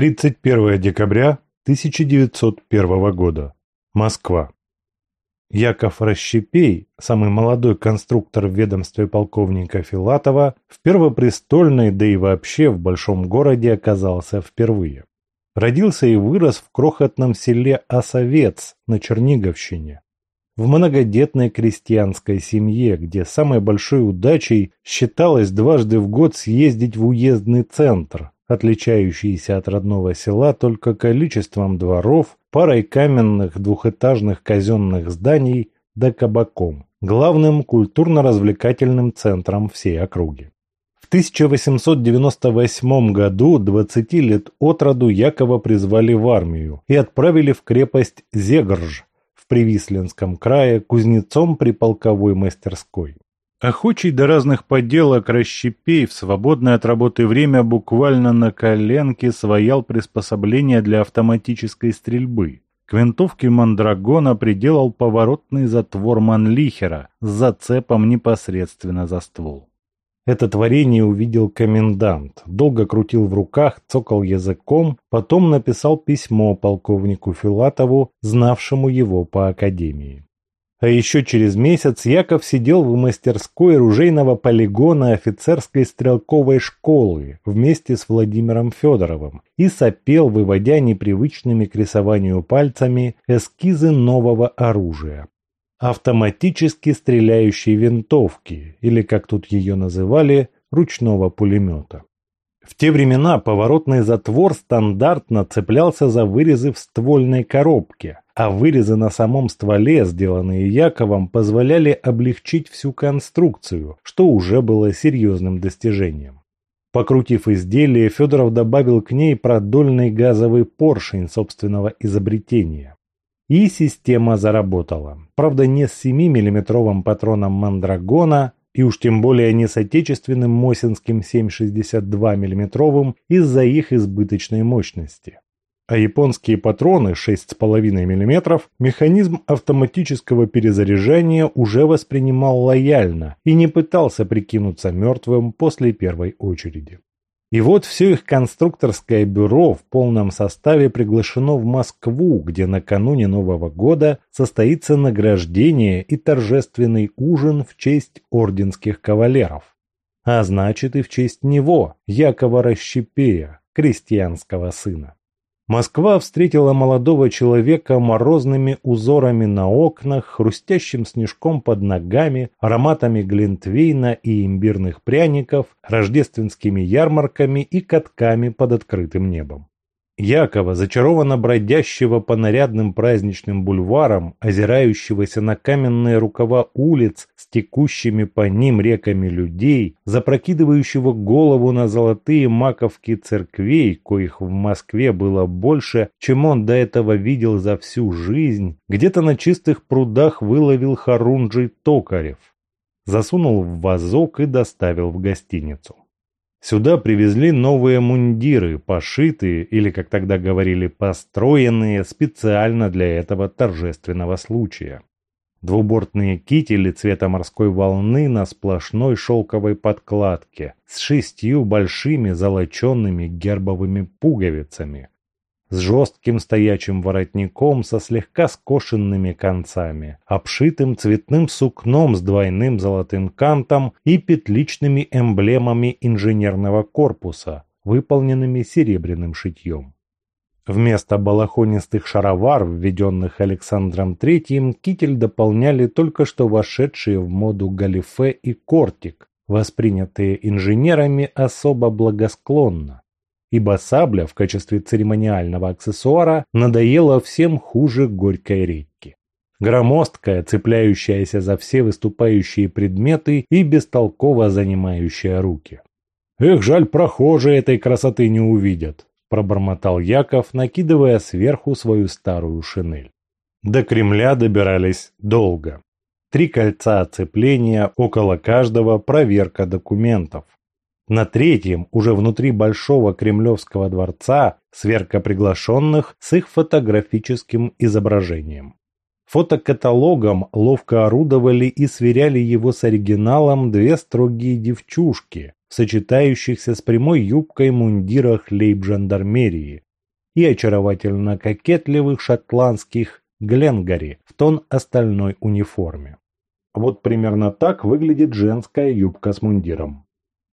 31 декабря 1901 года. Москва. Яков Расщепей, самый молодой конструктор в ведомстве полковника Филатова, в Первопрестольной, да и вообще в большом городе оказался впервые. Родился и вырос в крохотном селе Осовец на Черниговщине. В многодетной крестьянской семье, где самой большой удачей считалось дважды в год съездить в уездный центр, отличающийся от родного села только количеством дворов, парой каменных двухэтажных казенных зданий да кабаком, главным культурно-развлекательным центром всей округи. В 1898 году 20 лет от роду Якова призвали в армию и отправили в крепость Зегрж в Привислинском крае кузнецом при полковой мастерской. Охочий до разных поделок расщепей в свободное от работы время буквально на коленке своял приспособление для автоматической стрельбы. К винтовке Мандрагона приделал поворотный затвор Манлихера с зацепом непосредственно за ствол. Это творение увидел комендант, долго крутил в руках, цокал языком, потом написал письмо полковнику Филатову, знавшему его по академии. А еще через месяц Яков сидел в мастерской ружейного полигона офицерской стрелковой школы вместе с Владимиром Федоровым и сопел, выводя непривычными к рисованию пальцами эскизы нового оружия. Автоматически стреляющей винтовки, или, как тут ее называли, ручного пулемета. В те времена поворотный затвор стандартно цеплялся за вырезы в ствольной коробке, а вырезы на самом стволе, сделанные Яковом, позволяли облегчить всю конструкцию, что уже было серьезным достижением. Покрутив изделие, Федоров добавил к ней продольный газовый поршень собственного изобретения. И система заработала. Правда, не с 7-миллиметровым патроном Мандрагона, и уж тем более не с отечественным Мосинским 7,62 мм из-за их избыточной мощности а японские патроны 6,5 мм механизм автоматического перезаряжания уже воспринимал лояльно и не пытался прикинуться мертвым после первой очереди. И вот все их конструкторское бюро в полном составе приглашено в Москву, где накануне Нового года состоится награждение и торжественный ужин в честь орденских кавалеров. А значит и в честь него, Якова Расщепея, крестьянского сына. Москва встретила молодого человека морозными узорами на окнах, хрустящим снежком под ногами, ароматами глинтвейна и имбирных пряников, рождественскими ярмарками и катками под открытым небом. Якова, зачарованно бродящего по нарядным праздничным бульварам, озирающегося на каменные рукава улиц с текущими по ним реками людей, запрокидывающего голову на золотые маковки церквей, коих в Москве было больше, чем он до этого видел за всю жизнь, где-то на чистых прудах выловил Харунджий Токарев, засунул в вазок и доставил в гостиницу. Сюда привезли новые мундиры, пошитые, или, как тогда говорили, построенные специально для этого торжественного случая. Двубортные кители цвета морской волны на сплошной шелковой подкладке с шестью большими золоченными гербовыми пуговицами, с жестким стоячим воротником со слегка скошенными концами, обшитым цветным сукном с двойным золотым кантом и петличными эмблемами инженерного корпуса, выполненными серебряным шитьем. Вместо балахонистых шаровар, введенных Александром III, китель дополняли только что вошедшие в моду галифе и кортик, воспринятые инженерами особо благосклонно ибо сабля в качестве церемониального аксессуара надоела всем хуже горькой редьки. Громоздкая, цепляющаяся за все выступающие предметы и бестолково занимающая руки. «Эх, жаль, прохожие этой красоты не увидят», – пробормотал Яков, накидывая сверху свою старую шинель. До Кремля добирались долго. Три кольца оцепления, около каждого проверка документов. На третьем, уже внутри Большого Кремлевского дворца, сверка приглашенных с их фотографическим изображением. Фотокаталогом ловко орудовали и сверяли его с оригиналом две строгие девчушки, сочетающихся с прямой юбкой мундирах лейб-жандармерии, и очаровательно кокетливых шотландских Гленгари в тон остальной униформе. Вот примерно так выглядит женская юбка с мундиром.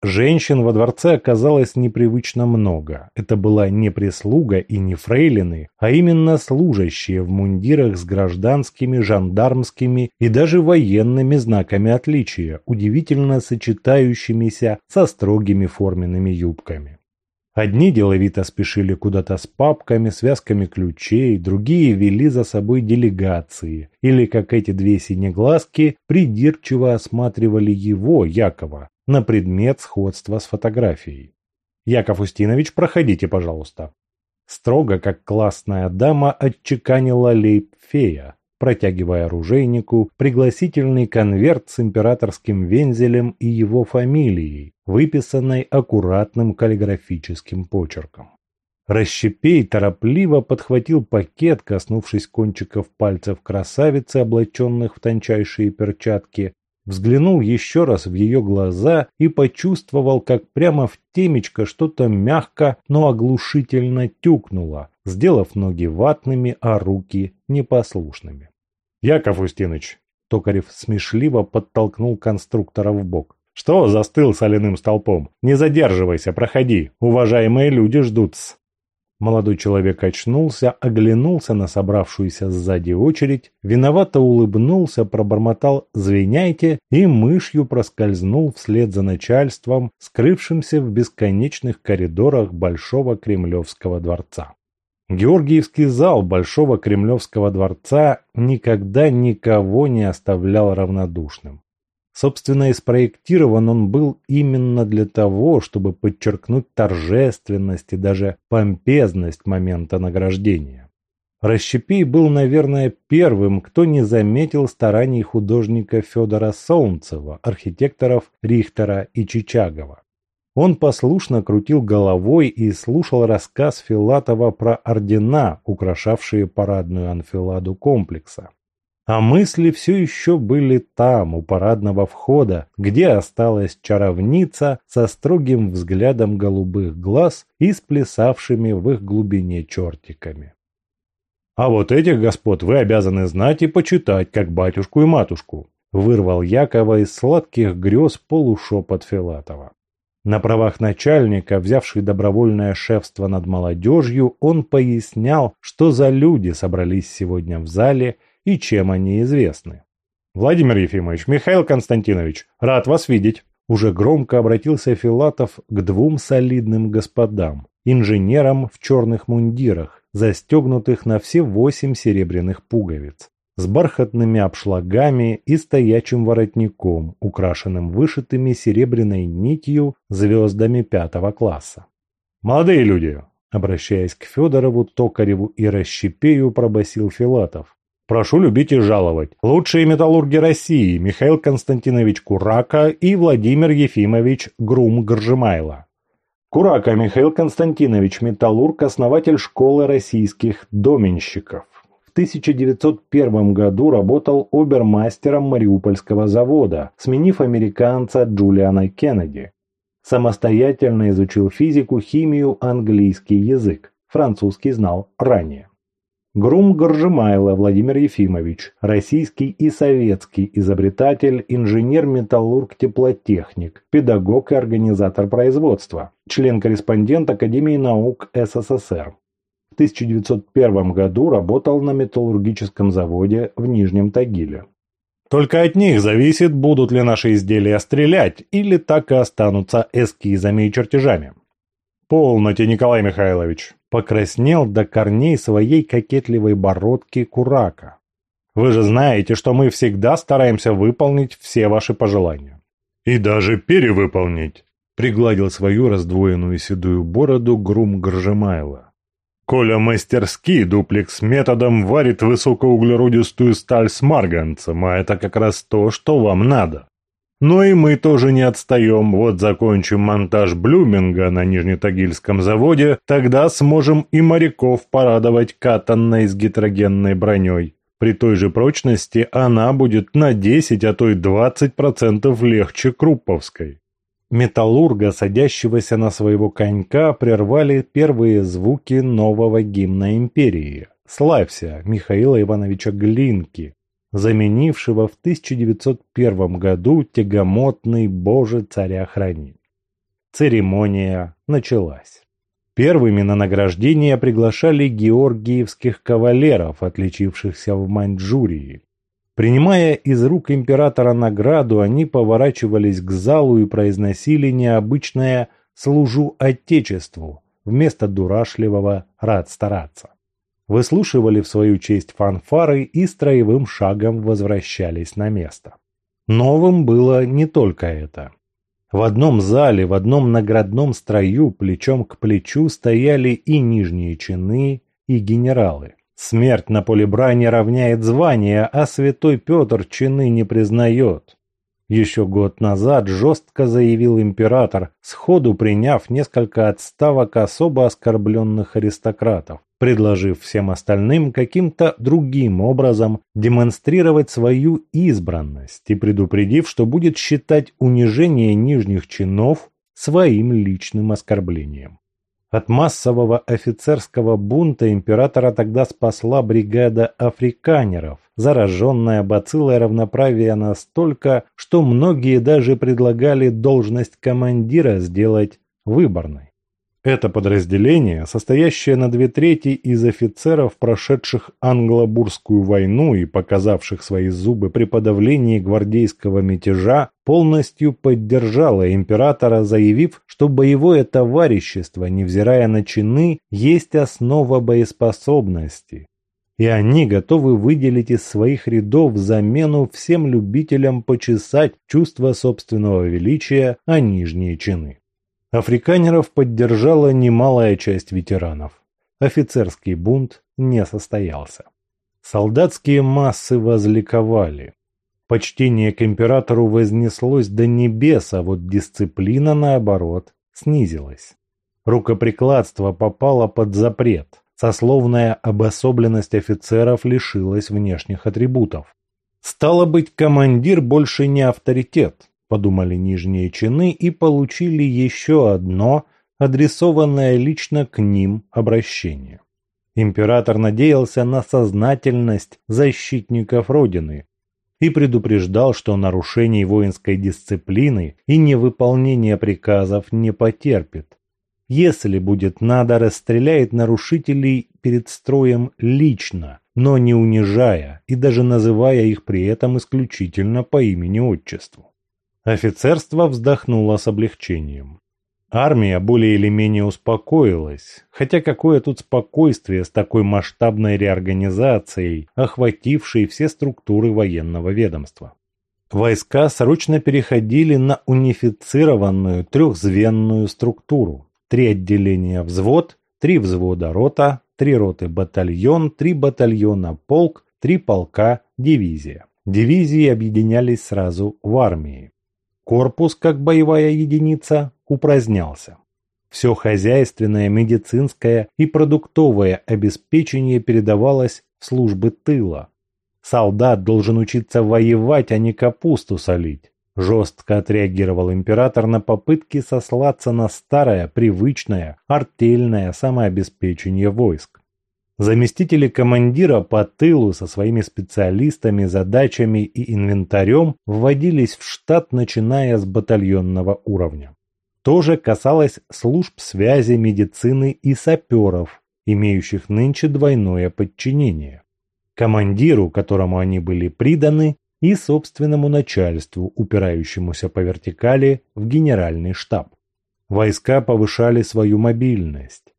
Женщин во дворце оказалось непривычно много. Это была не прислуга и не фрейлины, а именно служащие в мундирах с гражданскими, жандармскими и даже военными знаками отличия, удивительно сочетающимися со строгими форменными юбками. Одни деловито спешили куда-то с папками, связками ключей, другие вели за собой делегации, или, как эти две синеглазки, придирчиво осматривали его, Якова, на предмет сходства с фотографией. «Яков Устинович, проходите, пожалуйста». Строго, как классная дама, отчеканила лейб-фея, протягивая оружейнику пригласительный конверт с императорским вензелем и его фамилией, выписанной аккуратным каллиграфическим почерком. Расщепей торопливо подхватил пакет, коснувшись кончиков пальцев красавицы, облаченных в тончайшие перчатки, взглянул еще раз в ее глаза и почувствовал, как прямо в темечко что-то мягко, но оглушительно тюкнуло, сделав ноги ватными, а руки непослушными. «Яков Устиныч!» Токарев смешливо подтолкнул конструктора в бок. «Что застыл соляным столпом? Не задерживайся, проходи. Уважаемые люди ждут-с». Молодой человек очнулся, оглянулся на собравшуюся сзади очередь, виновато улыбнулся, пробормотал «звеняйте» и мышью проскользнул вслед за начальством, скрывшимся в бесконечных коридорах Большого Кремлевского дворца. Георгиевский зал Большого Кремлевского дворца никогда никого не оставлял равнодушным. Собственно, и спроектирован он был именно для того, чтобы подчеркнуть торжественность и даже помпезность момента награждения. Расщепей был, наверное, первым, кто не заметил стараний художника Федора Солнцева, архитекторов Рихтера и Чичагова. Он послушно крутил головой и слушал рассказ Филатова про ордена, украшавшие парадную анфиладу комплекса. А мысли все еще были там, у парадного входа, где осталась чаровница со строгим взглядом голубых глаз и сплясавшими в их глубине чертиками. «А вот этих господ вы обязаны знать и почитать, как батюшку и матушку», вырвал Якова из сладких грез полушепот Филатова. На правах начальника, взявший добровольное шефство над молодежью, он пояснял, что за люди собрались сегодня в зале и чем они известны. «Владимир Ефимович, Михаил Константинович, рад вас видеть!» Уже громко обратился Филатов к двум солидным господам, инженерам в черных мундирах, застегнутых на все восемь серебряных пуговиц, с бархатными обшлагами и стоячим воротником, украшенным вышитыми серебряной нитью звездами пятого класса. «Молодые люди!» Обращаясь к Федорову, Токареву и Расщепею, пробасил Филатов. Прошу любить и жаловать. Лучшие металлурги России Михаил Константинович Курака и Владимир Ефимович Грум-Горжемайло. Курака Михаил Константинович, металлург, основатель школы российских доменщиков. В 1901 году работал обермастером Мариупольского завода, сменив американца Джулиана Кеннеди. Самостоятельно изучил физику, химию, английский язык. Французский знал ранее. Грум Горжемайло Владимир Ефимович, российский и советский изобретатель, инженер-металлург-теплотехник, педагог и организатор производства, член-корреспондент Академии наук СССР. В 1901 году работал на металлургическом заводе в Нижнем Тагиле. Только от них зависит, будут ли наши изделия стрелять, или так и останутся эскизами и чертежами. «Полноте, Николай Михайлович!» Покраснел до корней своей кокетливой бородки Курака. «Вы же знаете, что мы всегда стараемся выполнить все ваши пожелания». «И даже перевыполнить!» Пригладил свою раздвоенную седую бороду Грум Горжемайло. Коля мастерски дуплекс методом варит высокоуглеродистую сталь с марганцем, а это как раз то, что вам надо. Но и мы тоже не отстаем. Вот закончим монтаж Блюминга на Нижнетагильском заводе, тогда сможем и моряков порадовать катанной с гетерогенной броней. При той же прочности она будет на 10, а то и 20% легче Крупповской. Металлурга, садящегося на своего конька, прервали первые звуки нового гимна империи «Славься» Михаила Ивановича Глинки, заменившего в 1901 году тягомотный «Боже, царя храни». Церемония началась. Первыми на награждение приглашали георгиевских кавалеров, отличившихся в Маньчжурии. Принимая из рук императора награду, они поворачивались к залу и произносили необычное «служу Отечеству» вместо дурашливого «рад стараться». Выслушивали в свою честь фанфары и строевым шагом возвращались на место. Новым было не только это. В одном зале, в одном наградном строю плечом к плечу стояли и нижние чины, и генералы. Смерть на поле брани равняет звания, а святой Петр чины не признает. Еще год назад жестко заявил император, сходу приняв несколько отставок особо оскорбленных аристократов, предложив всем остальным каким-то другим образом демонстрировать свою избранность и предупредив, что будет считать унижение нижних чинов своим личным оскорблением. От массового офицерского бунта императора тогда спасла бригада африканеров, зараженная бациллой равноправия настолько, что многие даже предлагали должность командира сделать выборной. Это подразделение, состоящее на две трети из офицеров, прошедших англо-бурскую войну и показавших свои зубы при подавлении гвардейского мятежа, полностью поддержало императора, заявив, что боевое товарищество, невзирая на чины, есть основа боеспособности. И они готовы выделить из своих рядов замену всем любителям почесать чувство собственного величия, а нижние чины. Африканеров поддержала немалая часть ветеранов. Офицерский бунт не состоялся. Солдатские массы возликовали. Почтение к императору вознеслось до небес, а вот дисциплина, наоборот, снизилась. Рукоприкладство попало под запрет. Сословная обособленность офицеров лишилась внешних атрибутов. Стало быть, командир больше не авторитет, подумали нижние чины и получили еще одно, адресованное лично к ним обращение. Император надеялся на сознательность защитников Родины и предупреждал, что нарушений воинской дисциплины и невыполнение приказов не потерпит. Если будет надо, расстреляет нарушителей перед строем лично, но не унижая и даже называя их при этом исключительно по имени-отчеству. Офицерство вздохнуло с облегчением. Армия более или менее успокоилась, хотя какое тут спокойствие с такой масштабной реорганизацией, охватившей все структуры военного ведомства. Войска срочно переходили на унифицированную трехзвенную структуру. Три отделения взвод, три взвода рота, три роты батальон, три батальона полк, три полка дивизия. Дивизии объединялись сразу в армии. Корпус, как боевая единица, упразднялся. Все хозяйственное, медицинское и продуктовое обеспечение передавалось в службы тыла. Солдат должен учиться воевать, а не капусту солить. Жестко отреагировал император на попытки сослаться на старое, привычное, артельное самообеспечение войск. Заместители командира по тылу со своими специалистами, задачами и инвентарем вводились в штат, начиная с батальонного уровня. То же касалось служб связи, медицины и саперов, имеющих нынче двойное подчинение. Командиру, которому они были приданы, и собственному начальству, упирающемуся по вертикали в генеральный штаб. Войска повышали свою мобильность.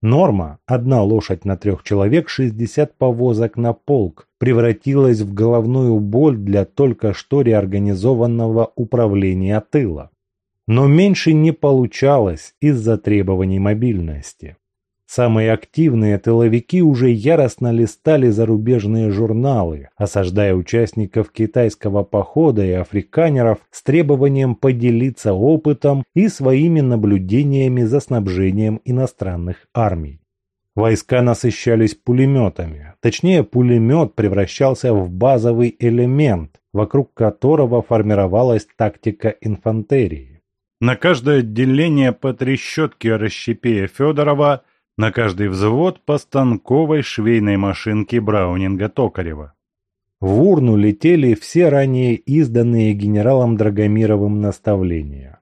Норма «одна лошадь на трех человек, 60 повозок на полк» превратилась в головную боль для только что реорганизованного управления тыла. Но меньше не получалось из-за требований мобильности. Самые активные тыловики уже яростно листали зарубежные журналы, осаждая участников китайского похода и африканеров с требованием поделиться опытом и своими наблюдениями за снабжением иностранных армий. Войска насыщались пулеметами, точнее пулемет превращался в базовый элемент, вокруг которого формировалась тактика инфантерии. На каждое отделение по трещотке Расщепея Федорова, на каждый взвод по станковой швейной машинке Браунинга Токарева. В урну летели все ранее изданные генералом Драгомировым наставления.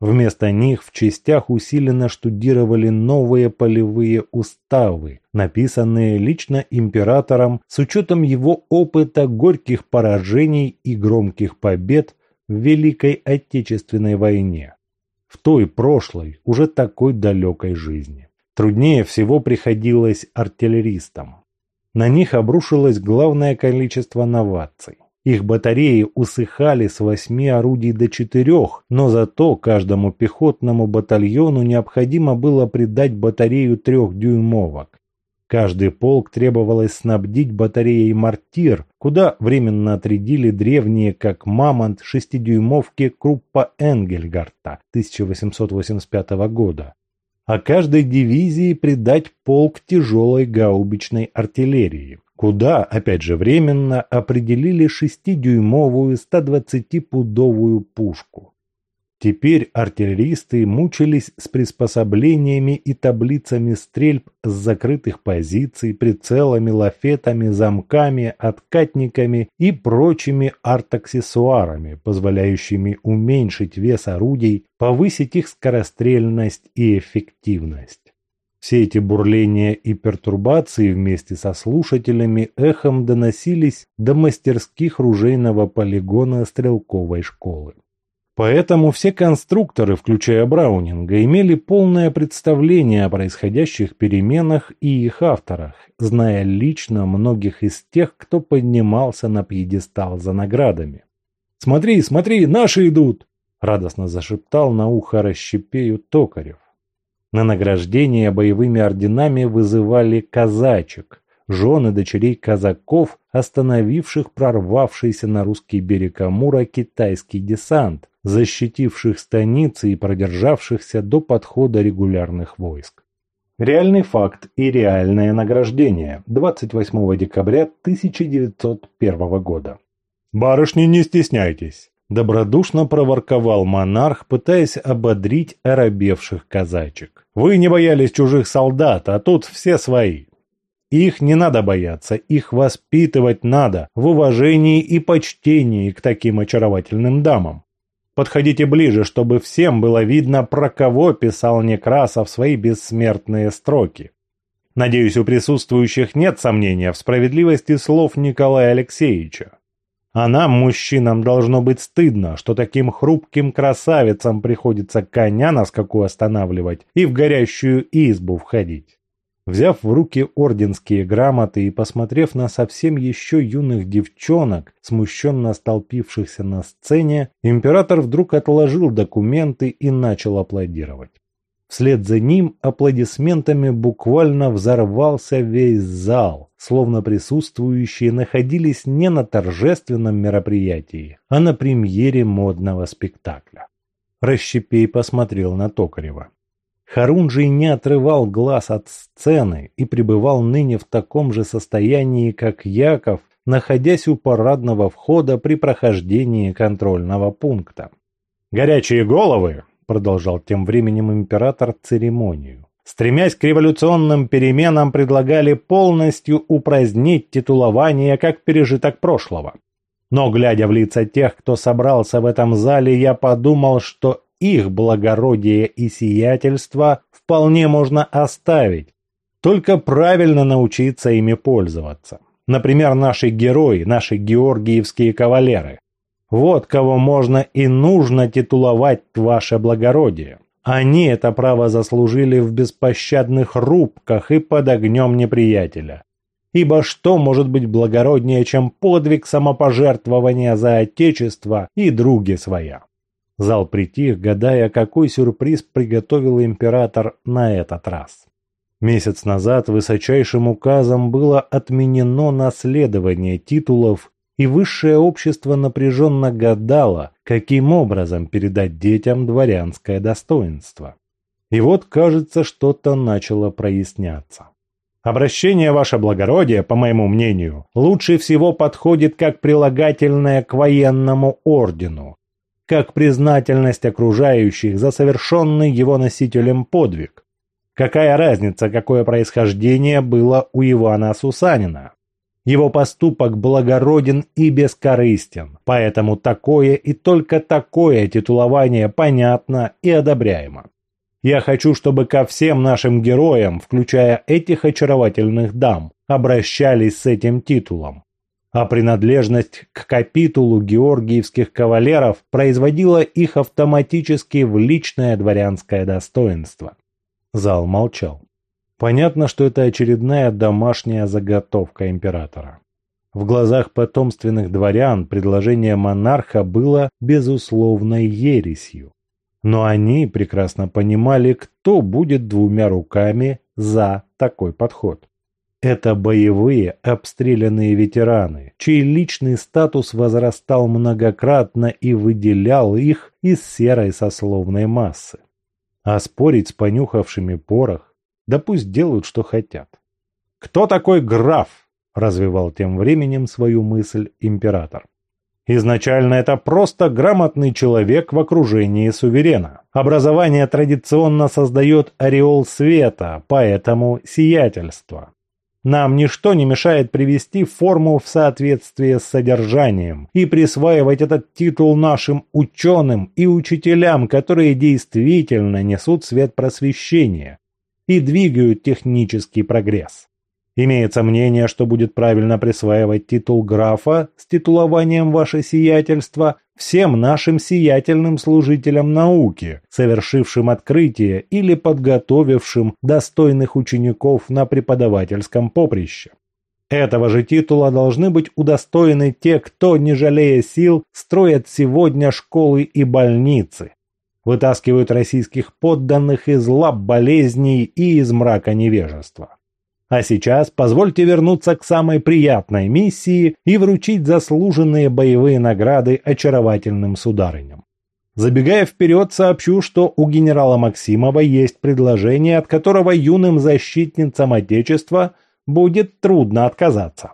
Вместо них в частях усиленно штудировали новые полевые уставы, написанные лично императором с учетом его опыта горьких поражений и громких побед в Великой Отечественной войне. В той прошлой, уже такой далекой жизни. Труднее всего приходилось артиллеристам. На них обрушилось главное количество новаций. Их батареи усыхали с восьми орудий до четырех, но зато каждому пехотному батальону необходимо было придать батарею трехдюймовок. Каждый полк требовалось снабдить батареей «Мортир», куда временно отрядили древние, как «Мамонт» шестидюймовки Круппа Энгельгарта 1885 года. А каждой дивизии придать полк тяжелой гаубичной артиллерии куда, опять же временно, определили шестидюймовую 120-пудовую пушку. Теперь артиллеристы мучились с приспособлениями и таблицами стрельб с закрытых позиций, прицелами, лафетами, замками, откатниками и прочими арт-аксессуарами, позволяющими уменьшить вес орудий, повысить их скорострельность и эффективность. Все эти бурления и пертурбации вместе со слушателями эхом доносились до мастерских ружейного полигона стрелковой школы. Поэтому все конструкторы, включая Браунинга, имели полное представление о происходящих переменах и их авторах, зная лично многих из тех, кто поднимался на пьедестал за наградами. «Смотри, смотри, наши идут!» – радостно зашептал на ухо расщепею Токарев. На награждение боевыми орденами вызывали казачек, жены дочерей казаков, остановивших прорвавшийся на русский берег Амура китайский десант, защитивших станицы и продержавшихся до подхода регулярных войск. Реальный факт и реальное награждение 28 декабря 1901 года. «Барышни, не стесняйтесь!» Добродушно проворковал монарх, пытаясь ободрить оробевших казачек. «Вы не боялись чужих солдат, а тут все свои. Их не надо бояться, их воспитывать надо в уважении и почтении к таким очаровательным дамам. Подходите ближе, чтобы всем было видно, про кого писал Некрасов свои бессмертные строки. Надеюсь, у присутствующих нет сомнения в справедливости слов Николая Алексеевича. А нам, мужчинам, должно быть стыдно, что таким хрупким красавицам приходится коня на скаку останавливать и в горящую избу входить. Взяв в руки орденские грамоты и посмотрев на совсем еще юных девчонок, смущенно столпившихся на сцене, император вдруг отложил документы и начал аплодировать. Вслед за ним аплодисментами буквально взорвался весь зал, словно присутствующие находились не на торжественном мероприятии, а на премьере модного спектакля. Расщепей посмотрел на Токарева. Харунжий не отрывал глаз от сцены и пребывал ныне в таком же состоянии, как Яков, находясь у парадного входа при прохождении контрольного пункта. «Горячие головы!» – продолжал тем временем император церемонию. Стремясь к революционным переменам, предлагали полностью упразднить титулование как пережиток прошлого. Но, глядя в лица тех, кто собрался в этом зале, я подумал, что их благородие и сиятельство вполне можно оставить, только правильно научиться ими пользоваться. Например, наши герои, наши георгиевские кавалеры. Вот кого можно и нужно титуловать ваше благородие. Они это право заслужили в беспощадных рубках и под огнем неприятеля. Ибо что может быть благороднее, чем подвиг самопожертвования за отечество и други своя? Зал притих, гадая, какой сюрприз приготовил император на этот раз. Месяц назад высочайшим указом было отменено наследование титулов и высшее общество напряженно гадало, каким образом передать детям дворянское достоинство. И вот, кажется, что-то начало проясняться. Обращение, ваше благородие, по моему мнению, лучше всего подходит как прилагательное к военному ордену. Как признательность окружающих за совершенный его носителем подвиг. Какая разница, какое происхождение было у Ивана Сусанина? Его поступок благороден и бескорыстен, поэтому такое и только такое титулование понятно и одобряемо. Я хочу, чтобы ко всем нашим героям, включая этих очаровательных дам, обращались с этим титулом. А принадлежность к капитулу георгиевских кавалеров производила их автоматически в личное дворянское достоинство. Зал молчал. Понятно, что это очередная домашняя заготовка императора. В глазах потомственных дворян предложение монарха было безусловной ересью. Но они прекрасно понимали, кто будет двумя руками за такой подход. Это боевые, обстрелянные ветераны, чей личный статус возрастал многократно и выделял их из серой сословной массы. А спорить с понюхавшими порох да пусть делают, что хотят. «Кто такой граф?» – развивал тем временем свою мысль император. Изначально это просто грамотный человек в окружении суверена. Образование традиционно создает ореол света, поэтому сиятельство. Нам ничто не мешает привести форму в соответствие с содержанием и присваивать этот титул нашим ученым и учителям, которые действительно несут свет просвещения, и двигают технический прогресс. Имеется мнение, что будет правильно присваивать титул графа с титулованием «Ваше сиятельство» всем нашим сиятельным служителям науки, совершившим открытие или подготовившим достойных учеников на преподавательском поприще. Этого же титула должны быть удостоены те, кто, не жалея сил, строят сегодня школы и больницы, вытаскивают российских подданных из лап болезней и из мрака невежества. А сейчас позвольте вернуться к самой приятной миссии и вручить заслуженные боевые награды очаровательным сударыням. Забегая вперед, сообщу, что у генерала Максимова есть предложение, от которого юным защитницам Отечества будет трудно отказаться.